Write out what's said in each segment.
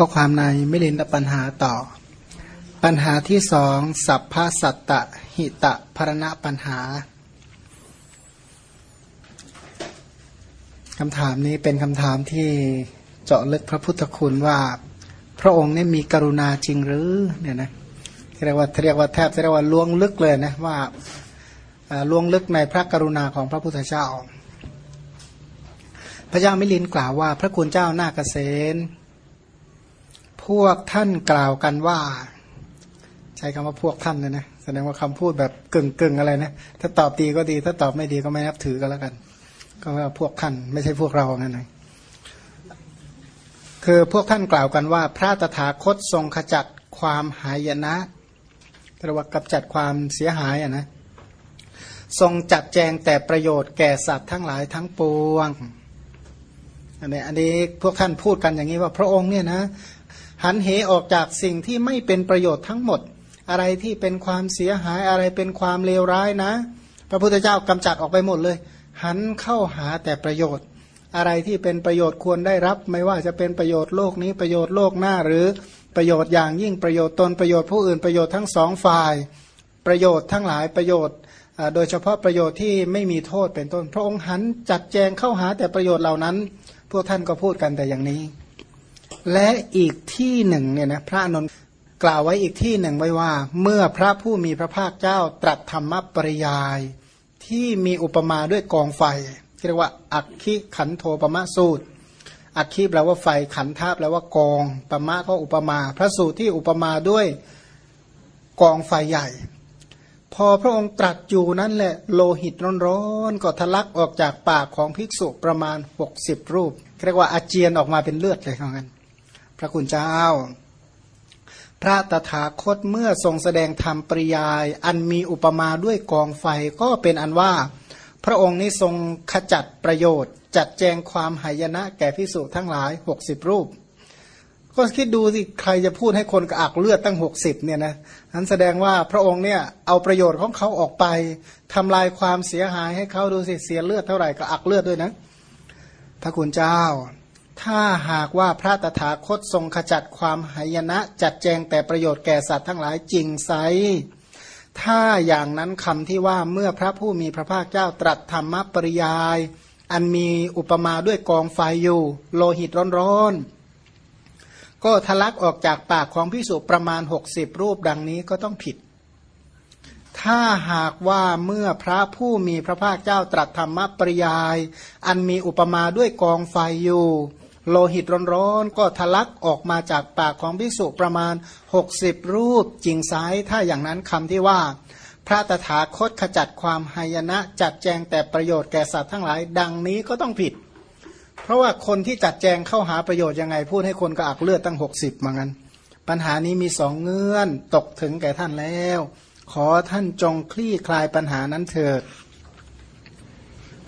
ข้อความในไม่ลินตปัญหาต่อ ปัญหาที่สองสัพพสัตตหิตะพรณะปัญหาคำถามนี้เป็นคำถามที่เจาะลึกพระพุทธคุณว่า พระองค์นี่มีกรุณาจริงหรือเนี่ยนะเรียกว่าเรียกว่าแทบจะเรียกว่าล่วงลึกเลยนะว่าล่วงลึกในพระกรุณาของพระพุทธเจ้า พระเจ้ามิลินกล่าวว่า พระคุณเจ้านาเกษต พวกท่านกล่าวกันว่า ใช้คำว่าพวกท่านเลยนะแสดงว่าคำพูดแบบกึ่งกึ่งอะไรนะถ้าตอบดีก็ดี ถ้าตอบไม่ดีก็ไม่นับถือกันแล้วกัน ก็ว่าพวกท่านไม่ใช่พวกเรานั่นเองคือพวกท่านกล่าวกันว่า พระตถาคตทรงขจัดความหายนะเรียกว่ากำจัดความเสียหายอะนะทรงจัดแจงแต่ประโยชน์แก่สัตว์ทั้งหลายทั้งปวงอันนี้อันนี้พวกท่านพูดกันอย่างนี้ว่าพระองค์เนี่ยนะ หันเหออกจากสิ่งที่ไม่เป็นประโยชน์ทั้งหมด อะไรที่เป็นความเสียหายอะไรเป็นความเลวร้ายนะ พระพุทธเจ้ากำจัดออกไปหมดเลย หันเข้าหาแต่ประโยชน์ อะไรที่เป็นประโยชน์ควรได้รับ ไม่ว่าจะเป็นประโยชน์โลกนี้ประโยชน์โลกหน้าหรือประโยชน์อย่างยิ่งประโยชน์ตนประโยชน์ผู้อื่นประโยชน์ทั้งสองฝ่าย ประโยชน์ทั้งหลายประโยชน์โดยเฉพาะประโยชน์ที่ไม่มีโทษเป็นต้น พระองค์หันจัดแจงเข้าหาแต่ประโยชน์เหล่านั้น พวกท่านก็พูดกันแต่อย่างนี้ และอีกที่หนึ่งเนี่ยนะพระนนท์กล่าวไว้อีกที่หนึ่งไว้ว่า เมื่อพระผู้มีพระภาคเจ้าตรัสธรรมปริยาย ที่มีอุปมาด้วยกองไฟเรียกว่า อักขิขันโทปมะสูตร อักขิแปลว่าไฟขันทาแปลว่ากองปมะก็อุปมา พระสูตรที่อุปมาด้วยกองไฟใหญ่ พอพระองค์ตรัสอยู่นั่นแหละโลหิตร้อนๆก็ทะลักออกจากปากของภิกษุประมาณ 60 รูปเรียกว่าอาเจียนออกมาเป็นเลือดเลยครับกัน พระคุณเจ้า พระตถาคตเมื่อทรงแสดงธรรมปริยาย อันมีอุปมาด้วยกองไฟก็เป็นอันว่า พระองค์นี้ทรงขจัดประโยชน์ จัดแจงความหายนะแก่พิสุทั้งหลายหกสิบรูป ก็คิดดูสิใครจะพูดให้คนกระอักเลือดตั้งหกสิบเนี่ยนะนั้นแสดงว่าพระองค์เนี่ยเอาประโยชน์ของเขาออกไปทำลายความเสียหายให้เขาดูสิเสียเลือดเท่าไหร่กระอักเลือดด้วยนะพระคุณเจ้า ถ้าหากว่าพระตถาคตทรงขจัดความหายนะ จัดแจงแต่ประโยชน์แก่สัตว์ทั้งหลายจริงไซถ้าอย่างนั้นคำที่ว่าเมื่อพระผู้มีพระภาคเจ้าตรัสธรรมปริยาย อันมีอุปมาด้วยกองไฟอยู่ โลหิตร้อนๆ ก็ทะลักออกจากปากของพิสุประมาณหกสิบรูปดังนี้ก็ต้องผิด ถ้าหากว่าเมื่อพระผู้มีพระภาคเจ้าตรัสธรรมปริยาย อันมีอุปมาด้วยกองไฟอยู่ โลหิตร้อนๆก็ทะลักออกมาจากปากของภิกษุประมาณ 60 รูปจริงซ้าย ถ้าอย่างนั้นคำที่ว่า พระตถาคตขจัดความหายนะ จัดแจงแต่ประโยชน์แก่สัตว์ทั้งหลาย ดังนี้ก็ต้องผิด เพราะว่าคนที่จัดแจงเข้าหาประโยชน์ยังไง พูดให้คนกระอักเลือดตั้ง 60มางั้น ปัญหานี้มีสองเงื่อนตกถึงแก่ท่านแล้ว ขอท่านจงคลี่คลายปัญหานั้นเถิด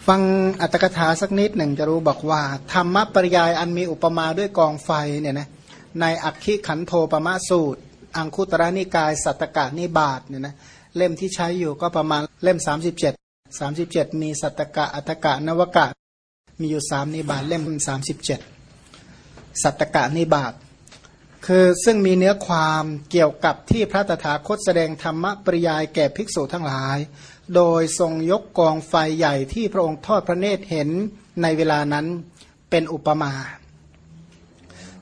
ฟังอัตถกถาสักนิดหนึ่งจะรู้บอกว่า ธรรมปริยายอันมีอุปมาด้วยกองไฟเนี่ยนะในอักขิขันโทปมะสูตร อังคุตระนิกาย สัตตกานิบาตเนี่ยนะเล่มที่ใช้อยู่ก็ประมาณเล่ม 37 37 มีสัตตกะอัตถกะนวกะ มีอยู่สามนิบาตเล่ม 37 สัตตกะนิบาตคือซึ่งมีเนื้อความเกี่ยวกับที่พระตถาคตแสดงธรรมปริยายแก่ภิกษุทั้งหลาย โดยทรงยกกองไฟใหญ่ที่พระองค์ทอดพระเนตรเห็นในเวลานั้นเป็นอุปมา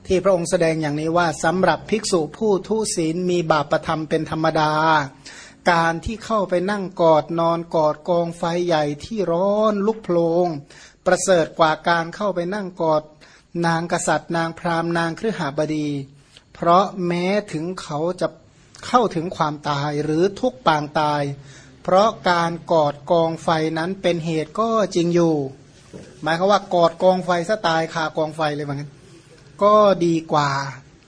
ที่พระองค์แสดงอย่างนี้ว่าสำหรับภิกษุผู้ทุศีลมีบาปประธรรมเป็นธรรมดา การที่เข้าไปนั่งกอดนอนกอดกองไฟใหญ่ที่ร้อนลุกโพลงประเสริฐกว่าการเข้าไปนั่งกอดนางกษัตริย์ นางพราหมณ์นางครหบดี เพราะแม้ถึงเขาจะเข้าถึงความตายหรือทุกปางตาย เพราะการกอดกองไฟนั้นเป็นเหตุก็จริงอยู่ หมายคือว่ากอดกองไฟซะตายคากองไฟเลยเหมือนกันก็ดีกว่า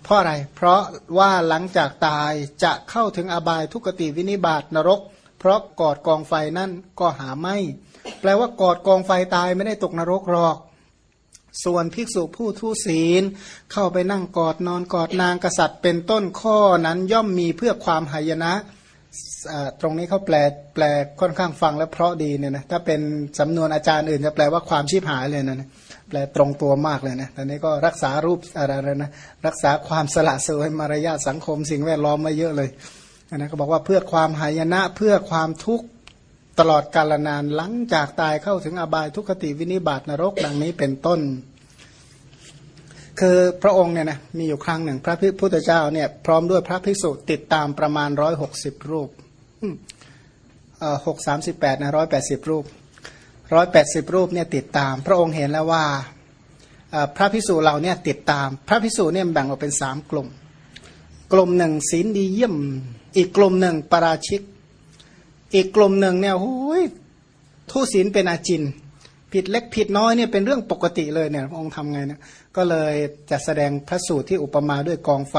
เพราะอะไร เพราะว่าหลังจากตายจะเข้าถึงอบายทุกติวินิบาตนรก เพราะกอดกองไฟนั่นก็หาไม่ แปลว่ากอดกองไฟตายไม่ได้ตกนรกหรอก ส่วนภิกษุผู้ทุศีล เข้าไปนั่งกอดนอนกอดนางกษัตริย์เป็นต้นข้อนั้นย่อมมีเพื่อความหายนะ ตรงนี้เขาแปลแปลค่อนข้างฟังแล้วเพราะดีเนี่ยนะถ้าเป็นสำนวนอาจารย์อื่นจะแปลว่าความชีพหายเลยนะแปลตรงตัวมากเลยนะตอนนี้ก็รักษารูปอะไรนะรักษาความสละเสวยมารยาทสังคมสิ่งแวดล้อมมาเยอะเลยนะก็บอกว่าเพื่อความหายนะเพื่อความทุกข์ตลอดกาลนานหลังจากตายเข้าถึงอบายทุกขติวินิบาตนรกดังนี้เป็นต้น คือพระองค์เนี่ยนะมีอยู่ครั้งหนึ่ง พระพุทธเจ้าเนี่ยพร้อมด้วยพระภิกษุติดตามประมาณร้อยหกสิบรูปหกสามสิบแปดนะร้อยแปดสิบรูปร้อยแปดสิบรูปเนี่ยติดตาม พระองค์เห็นแล้วว่าพระพิสูจน์เราเนี่ยติดตาม พระพิสูจน์เนี่ยแบ่งออกเป็นสามกลุ่ม กลุ่มหนึ่งศีลดีเยี่ยม อีกกลุ่มหนึ่งปราชิก อีกกลุ่มหนึ่งเนี่ยโอ้ยทุศีลเป็นอาจิน ผิดเล็กผิดน้อยเนี่ยเป็นเรื่องปกติเลยเนี่ยพระองค์ทำไงเนี่ยก็เลยจะแสดงพระสูตรที่อุปมาด้วยกองไฟ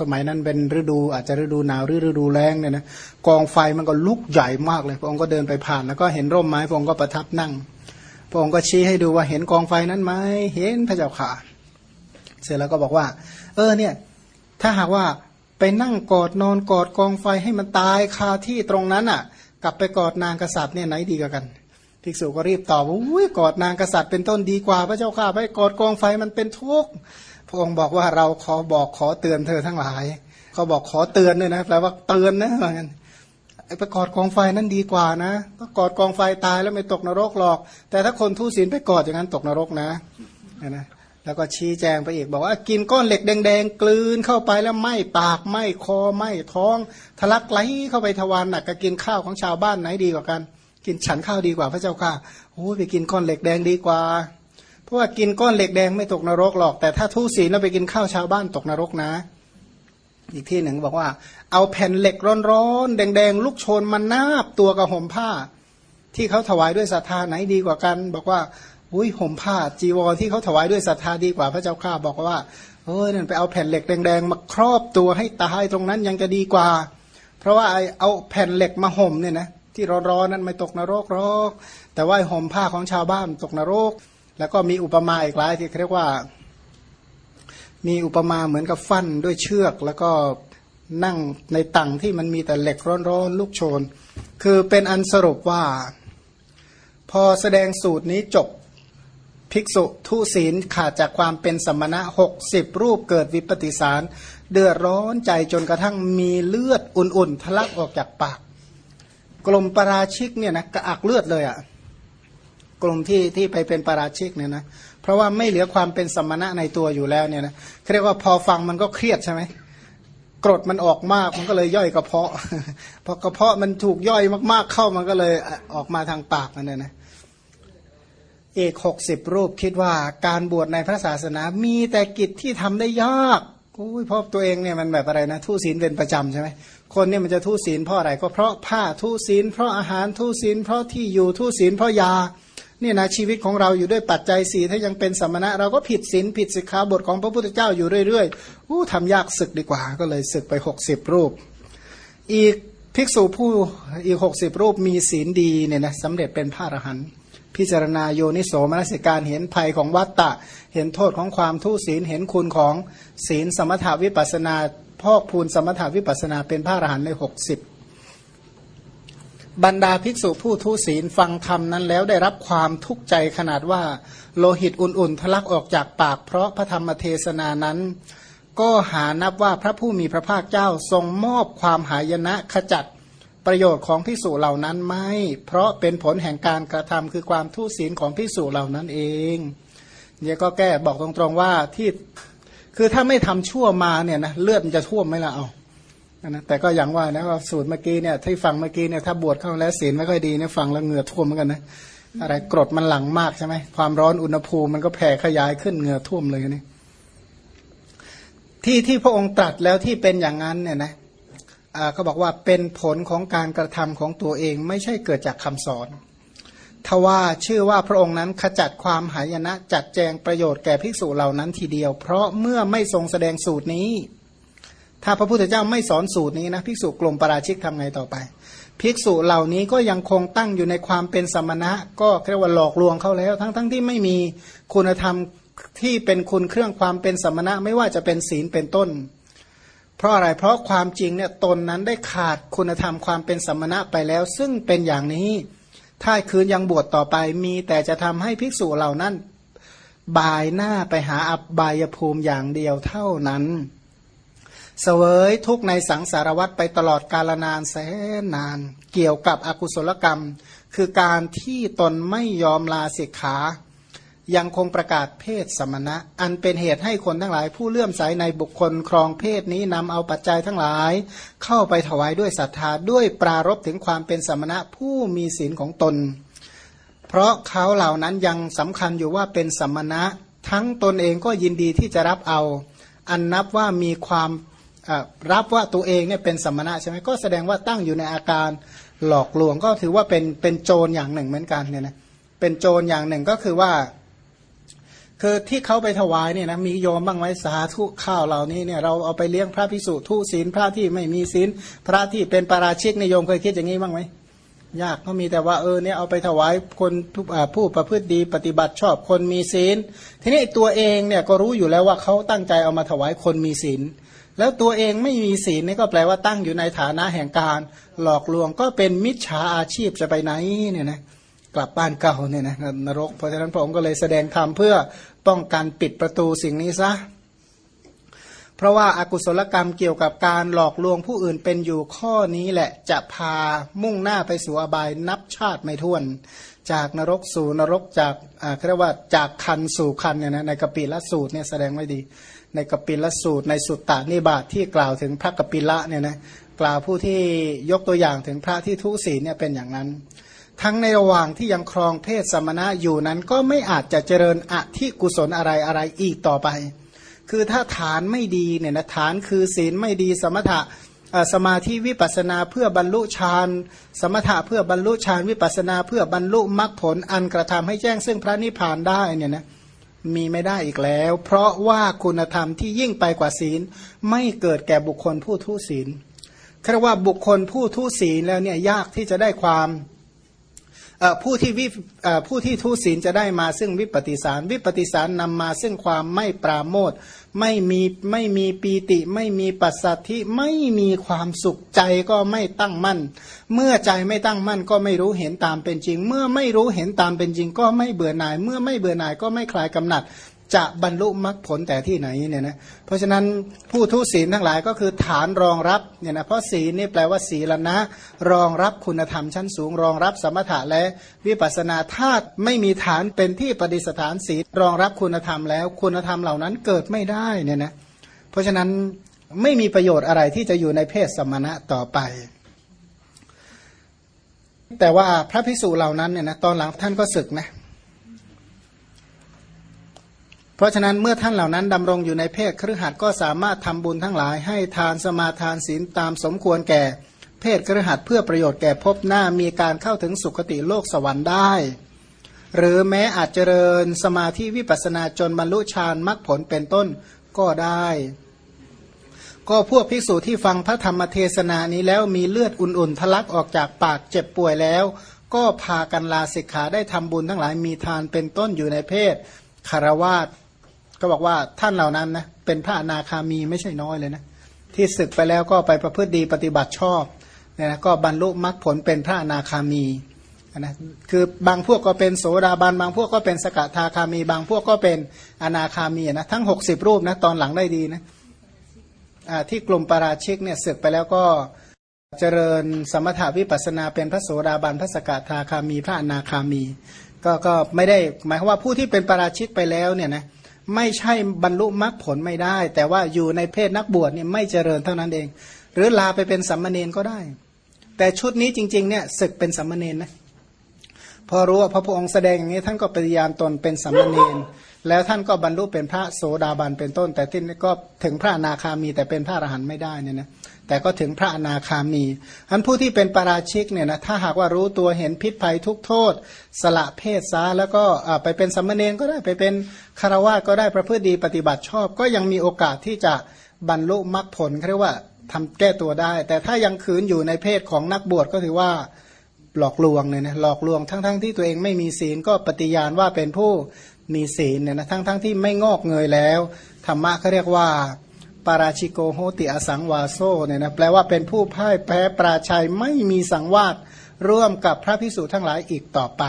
สมัยนั้นเป็นฤดูอาจจะฤดูหนาวหรือฤดูแล้งเนี่ยนะกองไฟมันก็ลุกใหญ่มากเลยพระองค์ก็เดินไปผ่านแล้วก็เห็นร่มไม้พระองค์ก็ประทับนั่ง พระองค์ก็ชี้ให้ดูว่าเห็นกองไฟนั้นไหมเห็นพระเจ้าค่ะเสร็จแล้วก็บอกว่า เออเนี่ย ถ้าหากว่าไปนั่งกอดนอนกอดกองไฟให้มันตายคาที่ตรงนั้นอะ กลับไปกอดนางกษัตริย์เนี่ยไหนดีกว่ากัน ภิกษุก็รีบตอบว่าอุ้ยกอดนางกษัตริย์เป็นต้นดีกว่าพระเจ้าค่ะไปกอดกองไฟมันเป็นทุกข์พระองค์บอกว่าเราขอบอกขอเตือนเธอทั้งหลาย เขาบอกขอเตือนด้วยนะแปลว่าเตือนนะเหมือนกันไอ้ไปกอดกองไฟนั่นดีกว่านะก็กอดกองไฟตายแล้วไม่ตกนรกหรอก แต่ถ้าคนทุศีลไปกอดอย่างนั้นตกนรกนะนะแล้วก็ชี้แจงไปอีกบอกว่ากินก้อนเหล็กแดงๆ กลืนเข้าไปแล้วไหม้ปากไหม้คอไหม้ท้องทะลักไหลเข้าไปทวารหนักกับกินข้าวของชาวบ้านไหนดีกว่ากัน กินฉันข้าวดีกว่าพระเจ้าค่ะโอ้ไปกินก้อนเหล็กแดงดีกว่า เพราะว่ากินก้อนเหล็กแดงไม่ตกนรกหรอก แต่ถ้าทุศีลแล้วไปกินข้าวชาวบ้านตกนรกนะ อีกที่หนึ่งบอกว่า เอาแผ่นเหล็กร้อนๆแดงๆลูกโชนมานาบตัวกับห่มผ้า ที่เขาถวายด้วยศรัทธาไหนดีกว่ากัน บอกว่าอุ้ยห่มผ้าจีวรที่เขาถวายด้วยศรัทธาดีกว่าพระเจ้าข้าบอกว่าเฮ้ยนั่นไปเอาแผ่นเหล็กแดงๆมาครอบตัวให้ตายตรงนั้นยังจะดีกว่า เพราะว่าเอาแผ่นเหล็กมาห่มเนี่ยนะ ที่ร้อนๆนั้นไม่ตกนรกหรอกแต่ว่าห่มผ้าของชาวบ้านตกนรก แล้วก็มีอุปมาอีกหลายที่เรียกว่า มีอุปมาเหมือนกับฟันด้วยเชือก แล้วก็นั่งในตังที่มันมีแต่เหล็กร้อนๆลูกโชน คือเป็นอันสรุปว่า พอแสดงสูตรนี้จบภิกษุทุศีลขาดจากความเป็นสมณะหกสิบรูปเกิดวิปติสาร เดือดร้อนใจจนกระทั่งมีเลือดอุ่นๆ ทะลักออกจากปาก กลุ่มปราชิกเนี่ยนะกระอักเลือดเลยอะ่ะกลุ่มที่ที่ไปเป็นปราชิกเนี่ยนะเพราะว่าไม่เหลือความเป็นสมณะในตัวอยู่แล้วเนี่ยนะเรียกว่าพอฟังมันก็เครียดใช่ไหมกรดมันออกมากมันก็เลยย่อยกระเพาะพอกระเพาะมันถูกย่อยมากๆเข้ามันก็เลยออกมาทางปากนั่นนะเอกหกสิบรูปคิดว่าการบวชในพระศาสนา มีแต่กิจที่ทำได้ยากอุ้ยพราะตัวเองเนี่ยมันแบบอะไรนะทุศีลเป็นประจำใช่ไหม คนเนี่ยมันจะทุศีลเพราะอะไรก็เพราะผ้าทุศีลเพราะอาหารทุศีลเพราะที่อยู่ทุศีลเพราะยาเนี่ยนะชีวิตของเราอยู่ด้วยปัจจัยสีถ้ายังเป็นสมณะ เราก็ผิดศีลผิดสิกขาบทของพระพุทธเจ้าอยู่เรื่อยๆอู้ทำยากศึกดีกว่า ก็เลยศึกไปหกสิบรูป อีกภิกษุผู้อีกหกสิบรูปมีศีลดีเนี่ยนะสำเร็จเป็นพระอรหันต์พิจารณาโยนิโสมนสิการเห็นภัยของวัตตะ เห็นโทษของความทุศีลเห็นคุณของศีลสมถาวิปัสนา พอกพูนสมถาวิปัสนาเป็นพระอรหันต์ในหกสิบบรรดาภิกษุผู้ทุศีลฟังธรรมนั้นแล้วได้รับความทุกข์ใจขนาดว่า โลหิตอุ่นๆทะลักออกจากปากเพราะพระธรรมเทศนานั้น ก็หานับว่าพระผู้มีพระภาคเจ้าทรงมอบความหายนะขจัดประโยชน์ของพิสูจเหล่านั้นไม่ เพราะเป็นผลแห่งการกระทำคือความทุศีลของพิสูจเหล่านั้นเองเนี่ยก็แก้บอกตรงๆว่าที่ คือถ้าไม่ทำชั่วมาเนี่ยนะเลือดมันจะท่วมไหมล่ะเอานะแต่ก็อย่างว่านะว่าสูตรเมื่อกี้เนี่ยที่ฟังเมื่อกี้เนี่ยถ้าบวชเข้าแล้วศีลไม่ค่อยดีเนี่ยฟังแล้วเหงื่อท่วมเหมือนกันนะอะไรกรดมันหลังมากใช่ไหมความร้อนอุณหภูมิมันก็แผ่ขยายขึ้นเหงื่อท่วมเลยนี่ที่ที่พระองค์ตรัสแล้วที่เป็นอย่างนั้นเนี่ยนะเขาบอกว่าเป็นผลของการกระทำของตัวเองไม่ใช่เกิดจากคำสอน ทว่าชื่อว่าพระองค์นั้นขจัดความหายนะจัดแจงประโยชน์แก่ภิกษุเหล่านั้นทีเดียว เพราะเมื่อไม่ทรงแสดงสูตรนี้ ถ้าพระพุทธเจ้าไม่สอนสูตรนี้นะภิกษุกลุ่มปราชิกทำไงต่อไป ภิกษุเหล่านี้ก็ยังคงตั้งอยู่ในความเป็นสมณะ ก็เรียกว่าหลอกลวงเขาแล้ว ทั้งๆทที่ไม่มีคุณธรรมที่เป็นคุณเครื่องความเป็นสมณะไม่ว่าจะเป็นศีลเป็นต้น เพราะอะไรเพราะความจริงเนี่ยตนนั้นได้ขาดคุณธรรมความเป็นสมณะไปแล้ว ซึ่งเป็นอย่างนี้ ถ้าคืนยังบวชต่อไปมีแต่จะทำให้ภิกษุเหล่านั้น บายหน้าไปหาอับบายภูมิอย่างเดียวเท่านั้นเสวยทุกในสังสารวัตไปตลอดกาลนานแสนนาน เกี่ยวกับอกุศลกรรม คือการที่ตนไม่ยอมลาสิกขา ยังคงประกาศเพศสมณะ อันเป็นเหตุให้คนทั้งหลาย ผู้เลื่อมใสในบุคคลครองเพศนี้นำเอาปัจจัยทั้งหลาย เข้าไปถวายด้วยศรัทธาด้วยปรารบถึงความเป็นสมณะผู้มีศีลของตน เพราะเขาเหล่านั้นยังสำคัญอยู่ว่าเป็นสมณะ ทั้งตนเองก็ยินดีที่จะรับเอา อันนับว่ามีความรับว่าตัวเองเนี่ยเป็นสมณะใช่ไหมก็แสดงว่าตั้งอยู่ในอาการหลอกลวงก็ถือว่าเป็นเป็นโจรอย่างหนึ่งเหมือนกันเนี่ยนะเป็นโจรอย่างหนึ่งก็คือว่า คือที่เขาไปถวายเนี่ยนะมีโยมบ้างไหมสาธุข้าวเหล่านี้เนี่ยเราเอาไปเลี้ยงพระพิสุทุศีลพระที่ไม่มีศีลพระที่เป็นปาราชิกนิยมเคยคิดอย่างนี้บ้างไหมยากเขามีแต่ว่าเออเนี่ยเอาไปถวายคนผู้ประพฤติดีปฏิบัติชอบคนมีศีล ทีนี้ตัวเองเนี่ยก็รู้อยู่แล้วว่าเขาตั้งใจเอามาถวายคนมีศีล แล้วตัวเองไม่มีศีลนี่ก็แปลว่าตั้งอยู่ในฐานะแห่งการ หลอกลวงก็เป็นมิจฉาอาชีพจะไปไหนเนี่ยนะ กลับบ้านเก่าเนี่ยนะนรก เพราะฉะนั้นพระองค์ก็เลยแสดงธรรมเพื่อป้องกันปิดประตูสิ่งนี้ซะ เพราะว่าอากุศลกรรมเกี่ยวกับการหลอกลวงผู้อื่นเป็นอยู่ข้อนี้แหละจะพามุ่งหน้าไปสู่อบายนับชาติไม่ถ้วน จากนรกสู่นรกจากอ่าเรียกว่าจากคันสู่คันเนี่ยนะในกปิละสูตรเนี่ยแสดงไว้ดี ในกปิละสูตรในสุตตานิบาตทที่กล่าวถึงพระกปิละเนี่ยนะกล่าวผู้ที่ยกตัวอย่างถึงพระที่ทุศีเนี่ยเป็นอย่างนั้น ทั้งในระหว่างที่ยังครองเพศสมณะอยู่นั้นก็ไม่อาจจะเจริญอธิกุศลอะไรอะไรอีกต่อไป คือถ้าฐานไม่ดีเนี่ยนะฐานคือศีลไม่ดีสมถะสมาธิวิปัสนาเพื่อบรรลุฌานสมถะเพื่อบรรลุฌานวิปัสนาเพื่อบรรลุมรรคผลอันกระทำให้แจ้งซึ่งพระนิพพานได้เนี่ยนะมีไม่ได้อีกแล้ว เพราะว่าคุณธรรมที่ยิ่งไปกว่าศีลไม่เกิดแก่บุคคลผู้ทุศีลคำว่าบุคคลผู้ทุศีลแล้วเนี่ยยากที่จะได้ความ ผู้ที่วิผู้ที่ทุศีลจะได้มาซึ่งวิปฏิสาร วิปฏิสารนำมาซึ่งความไม่ปราโมทไม่มีไม่มีปีติ ไม่มีปัสสัทธิไม่มีความสุขใจก็ไม่ตั้งมั่น เมื่อใจไม่ตั้งมั่นก็ไม่รู้เห็นตามเป็นจริง เมื่อไม่รู้เห็นตามเป็นจริง ก็ไม่เบื่อหน่าย เมื่อไม่เบื่อหน่ายก็ไม่คลายกำหนัด จะบรรลุมรรคผลแต่ที่ไหนเนี่ยนะเพราะฉะนั้นผู้ทุศีลทั้งหลายก็คือฐานรองรับเนี่ยนะเพราะศีลนี่แปลว่าศีลนะ รองรับคุณธรรมชั้นสูง รองรับสมถะและวิปัสนาธาตุไม่มีฐานเป็นที่ปฏิสถานศีลรองรับคุณธรรมแล้วคุณธรรมเหล่านั้นเกิดไม่ได้เนี่ยนะเพราะฉะนั้นไม่มีประโยชน์อะไรที่จะอยู่ในเพศสมณะต่อไป แต่ว่าพระพิสูจน์เหล่านั้นเนี่ยนะตอนหลังท่านก็ศึกนะ เพราะฉะนั้นเมื่อท่านเหล่านั้นดำรงอยู่ในเพศครือขัดก็สามารถทำบุญทั้งหลาย ให้ทานสมาทานศีลตามสมควรแก่เพศครือขัดเพื่อประโยชน์แก่พบหน้ามีการเข้าถึงสุคติโลกสวรรค์ได้ หรือแม้อาจเจริญสมาธิวิปัสนาจนบรรลุฌานมรรคผลเป็นต้นก็ได้ ก็พวกภิกษุที่ฟังพระธรรมเทศนานี้แล้วมีเลือดอุ่นๆทะลักออกจากปากเจ็บป่วยแล้ว ก็พากันลาสิกขาได้ทำบุญทั้งหลายมีทานเป็นต้นอยู่ในเพศคารวาส ก็บอกว่าท่านเหล่านั้นนะเป็นพระอนาคามีไม่ใช่น้อยเลยนะที่ศึกไปแล้วก็ไปประพฤติดีปฏิบัติชอบเนี่ยนะก็บรรลุมรรคผลเป็นพระอนาคามีนะคือบางพวกก็เป็นโสดาบันบางพวกก็เป็นสกทาคามี บางพวกก็เป็นอนาคามีนะทั้ง 60 รูปนะตอนหลังได้ดีนะที่กลุ่มปราชิกเนี่ยศึกไปแล้วก็เจริญสมถาวิปัสนาเป็นพระโสดาบันพระสกทาคามี พระอนาคามี ก็ก็ไม่ได้หมายความว่าผู้ที่เป็นปราชิกไปแล้วเนี่ยนะ ไม่ใช่บรรลุมรรคผลไม่ได้ แต่ว่าอยู่ในเพศนักบวชเนี่ยไม่เจริญเท่านั้นเอง หรือลาไปเป็นสัมมาเนนก็ได้ แต่ชุดนี้จริง ๆ เนี่ยศึกเป็นสัมมาเนนนะพอรู้ว่าพระพุทธองค์แสดงอย่างนี้ท่านก็ปฏิญาณตนเป็นสัมมาเนนแล้วท่านก็บรรลุเป็นพระโสดาบันเป็นต้น แต่ที่ก็ถึงพระนาคามีแต่เป็นพระอรหันต์ไม่ได้เนี่ยนะ แต่ก็ถึงพระอนาคามีอันผู้ที่เป็นปราชิกเนี่ยนะถ้าหากว่ารู้ตัวเห็นพิษภัยทุกโทษ สละเพศซาแล้วก็ไปเป็นสัมมาเนนก็ได้ไปเป็นคารวะก็ได้ประพฤติดีปฏิบัติชอบ ก็ยังมีโอกาสที่จะบรรลุมรรคผลเรียกว่าทำแก้ตัวได้ แต่ถ้ายังคืนอยู่ในเพศของนักบวชก็ถือว่าหลอกลวงเนี่ยนะหลอกลวงทั้งๆทที่ตัวเองไม่มีศีลก็ปฏิญาณว่าเป็นผู้มีศีลเนี่ยนะทั้งๆทที่ไม่งอกเงยแล้วธรรมะเขาเรียกว่า ปาราชิโกโหติอสังวาโซเนี่ยนะแปลว่าเป็นผู้พ่ายแพ้ปราชัยไม่มีสังวาสร่วมกับพระพิสุทั้งหลายอีกต่อไป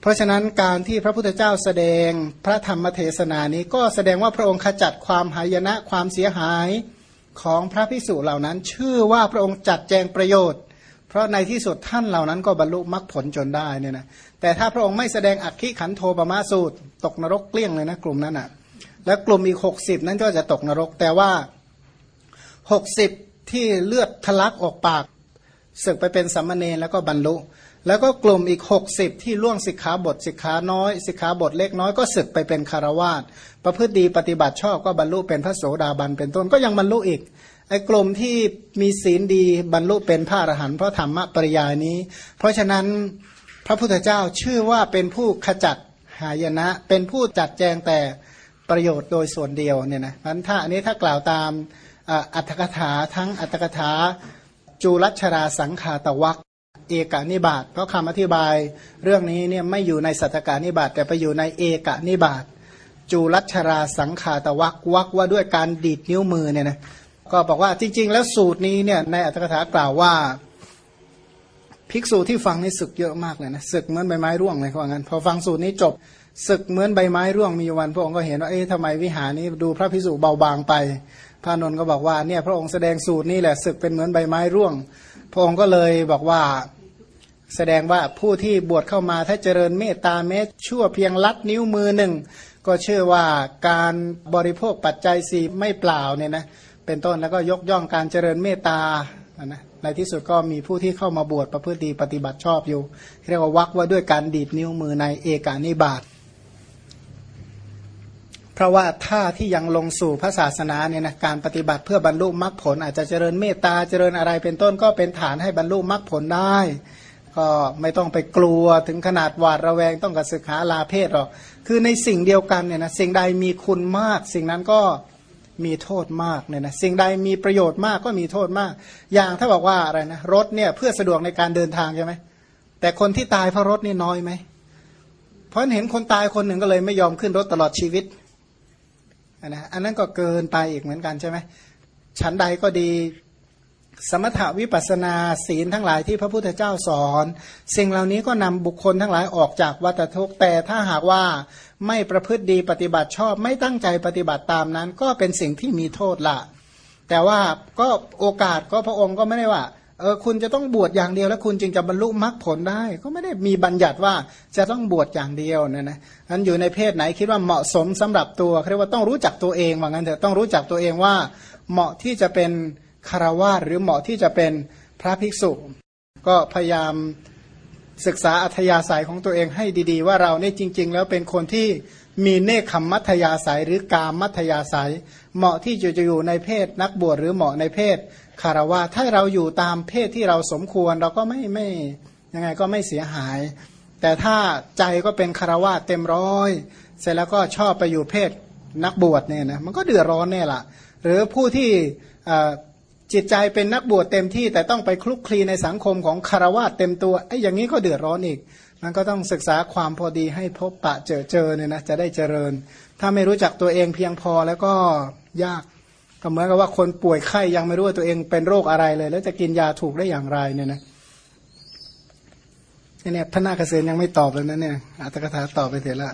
เพราะฉะนั้นการที่พระพุทธเจ้าแสดงพระธรรมเทศนานี้ก็แสดงว่าพระองค์ขจัดความหายนะความเสียหายของพระพิสุเหล่านั้น ชื่อว่าพระองค์จัดแจงประโยชน์ เพราะในที่สุดท่านเหล่านั้นก็บรรลุมรรคผลจนได้เนี่ยนะแต่ถ้าพระองค์ไม่แสดงอักขิขันโทปมาสูตร ตกนรกเกลี้ยงเลยนะกลุ่มนั้นอะ และกลุ่มอีกหกสิบนั้นก็จะตกนรก แต่ว่าหกสิบที่เลือดทะลักออกปากศึกไปเป็นสัมมาเนรแล้วก็บรรลุ แล้วก็กลุ่มอีกหกสิบที่ล่วงสิกขาบทสิกขาน้อย สิกขาบทเล็กน้อยก็ศึกไปเป็นคารวาสประพฤติดีปฏิบัติชอบก็บรรลุเป็นพระโสดาบันเป็นต้นก็ยังบรรลุอีกไอ้กลุ่มที่มีศีลดีบรรลุเป็นพระอรหันต์เพราะธรรมะปริยายนี้ เพราะฉะนั้นพระพุทธเจ้าชื่อว่าเป็นผู้ขจัดหายนะ เป็นผู้จัดแจงแต่ ประโยชน์โดยส่วนเดียวเนี่ยนะนั้นถ้าอันนี้ถ้ากล่าวตามอัตถกถาทั้งอัตถกถาจูรัชราสังคาตวักเอกนิบาตเพราะคำอธิบายเรื่องนี้เนี่ยไม่อยู่ในสัตตกานิบาตแต่ไปอยู่ในเอกนิบาตจูรัชราสังคาตวักวักว่าด้วยการดีดนิ้วมือเนี่ยนะก็บอกว่าจริง ๆ แล้วสูตรนี้เนี่ยในอัตถกถากล่าวว่า ภิกษุที่ฟังนี่ศึกเยอะมากเลยนะศึกเหมือนใบไม้ร่วงเลยเขาว่างั้นพอฟังสูตรนี้จบ ศึกเหมือนใบไม้ร่วงมีวัน พระองค์ก็เห็นว่าเอ๊ะทำไมวิหารนี้ดูพระภิกษุเบาบางไป พระนนท์ก็บอกว่าเนี่ยพระองค์แสดงสูตรนี้แหละศึกเป็นเหมือนใบไม้ร่วง พระองค์ก็เลยบอกว่าแสดงว่าผู้ที่บวชเข้ามาถ้าเจริญเมตตาเมตชั่วเพียงลัดนิ้วมือหนึ่ง ก็เชื่อว่าการบริโภคปัจจัยสีไม่เปล่าเนี่ยนะเป็นต้นแล้วก็ยกย่องการเจริญเมตตานะในที่สุดก็มีผู้ที่เข้ามาบวชประพฤติปฏิบัติชอบอยู่ เรียกว่าวักว่าด้วยการดีดนิ้วมือในเอกานิบาต เพราะว่าถ้าที่ยังลงสู่พระศาสนาเนี่ยนะการปฏิบัติเพื่อบรรลุมรรคผล อาจจะเจริญเมตตาเจริญอะไรเป็นต้นก็เป็นฐานให้บรรลุมรรคผลได้ ก็ไม่ต้องไปกลัวถึงขนาดหวาดระแวงต้องกับศึกษาลาเพศหรอกคือในสิ่งเดียวกันเนี่ยนะสิ่งใดมีคุณมาก สิ่งนั้นก็มีโทษมากเนี่ยนะสิ่งใดมีประโยชน์มากก็มีโทษมาก อย่างถ้าบอกว่าอะไรนะรถเนี่ยเพื่อสะดวกในการเดินทางใช่ไหมแต่คนที่ตายเพราะรถนี่น้อยไหมเพราะเห็นคนตายคนหนึ่งก็เลยไม่ยอมขึ้นรถตลอดชีวิต นะอันนั้นก็เกินไปอีกเหมือนกันใช่ไหมชั้นใดก็ดี สมถาวิปัสนาศีลทั้งหลายที่พระพุทธเจ้าสอน สิ่งเหล่านี้ก็นำบุคคลทั้งหลายออกจากวัฏทุกข์แต่ถ้าหากว่าไม่ประพฤติดีปฏิบัติชอบไม่ตั้งใจปฏิบัติตามนั้น ก็เป็นสิ่งที่มีโทษละแต่ว่าก็โอกาสก็พระองค์ก็ไม่ได้ว่า เออคุณจะต้องบวชอย่างเดียวแล้วคุณจึงจะบรรลุมรรคผลได้ ก็ไม่ได้มีบัญญัติว่าจะต้องบวชอย่างเดียวนะนะนั้นอยู่ในเพศไหนคิดว่าเหมาะสมสำหรับตัวเรียกว่าต้องรู้จักตัวเองว่างั้นเถอะต้องรู้จักตัวเองว่า เหมาะที่จะเป็นคารวาสหรือเหมาะที่จะเป็นพระภิกษุ ก็พยายามศึกษาอัธยาศัยของตัวเองให้ดีๆ ว่าเราเนี่ยจริง ๆ แล้วเป็นคนที่มีเนคขมมัธยาศัยหรือกามมัธยาศัย เหมาะที่จะจะอยู่ในเพศนักบวชหรือเหมาะในเพศ คารวะถ้าเราอยู่ตามเพศที่เราสมควรเราก็ไม่ไม่ยังไงก็ไม่เสียหาย แต่ถ้าใจก็เป็นคารวะเต็มร้อย เสร็จแล้วก็ชอบไปอยู่เพศนักบวชเนี่ยนะมันก็เดือดร้อนเนี่ยละหรือผู้ที่จิตใจเป็นนักบวชเต็มที่ แต่ต้องไปคลุกคลีในสังคมของคารวะเต็มตัวไอ้อย่างนี้ก็เดือดร้อนอีก มันก็ต้องศึกษาความพอดีให้พบปะเจอเจอเนี่ยนะจะได้เจริญ ถ้าไม่รู้จักตัวเองเพียงพอแล้วก็ยาก ก็เหมือนกับว่าคนป่วยไข้ยังไม่รู้ว่าตัวเองเป็นโรคอะไรเลย แล้วจะกินยาถูกได้อย่างไรเนี่ยนะเนี่ยพระนาคเษนยังไม่ตอบเลยนะเนี่ยอัตถกถาตอบไปเสร็จแล้ว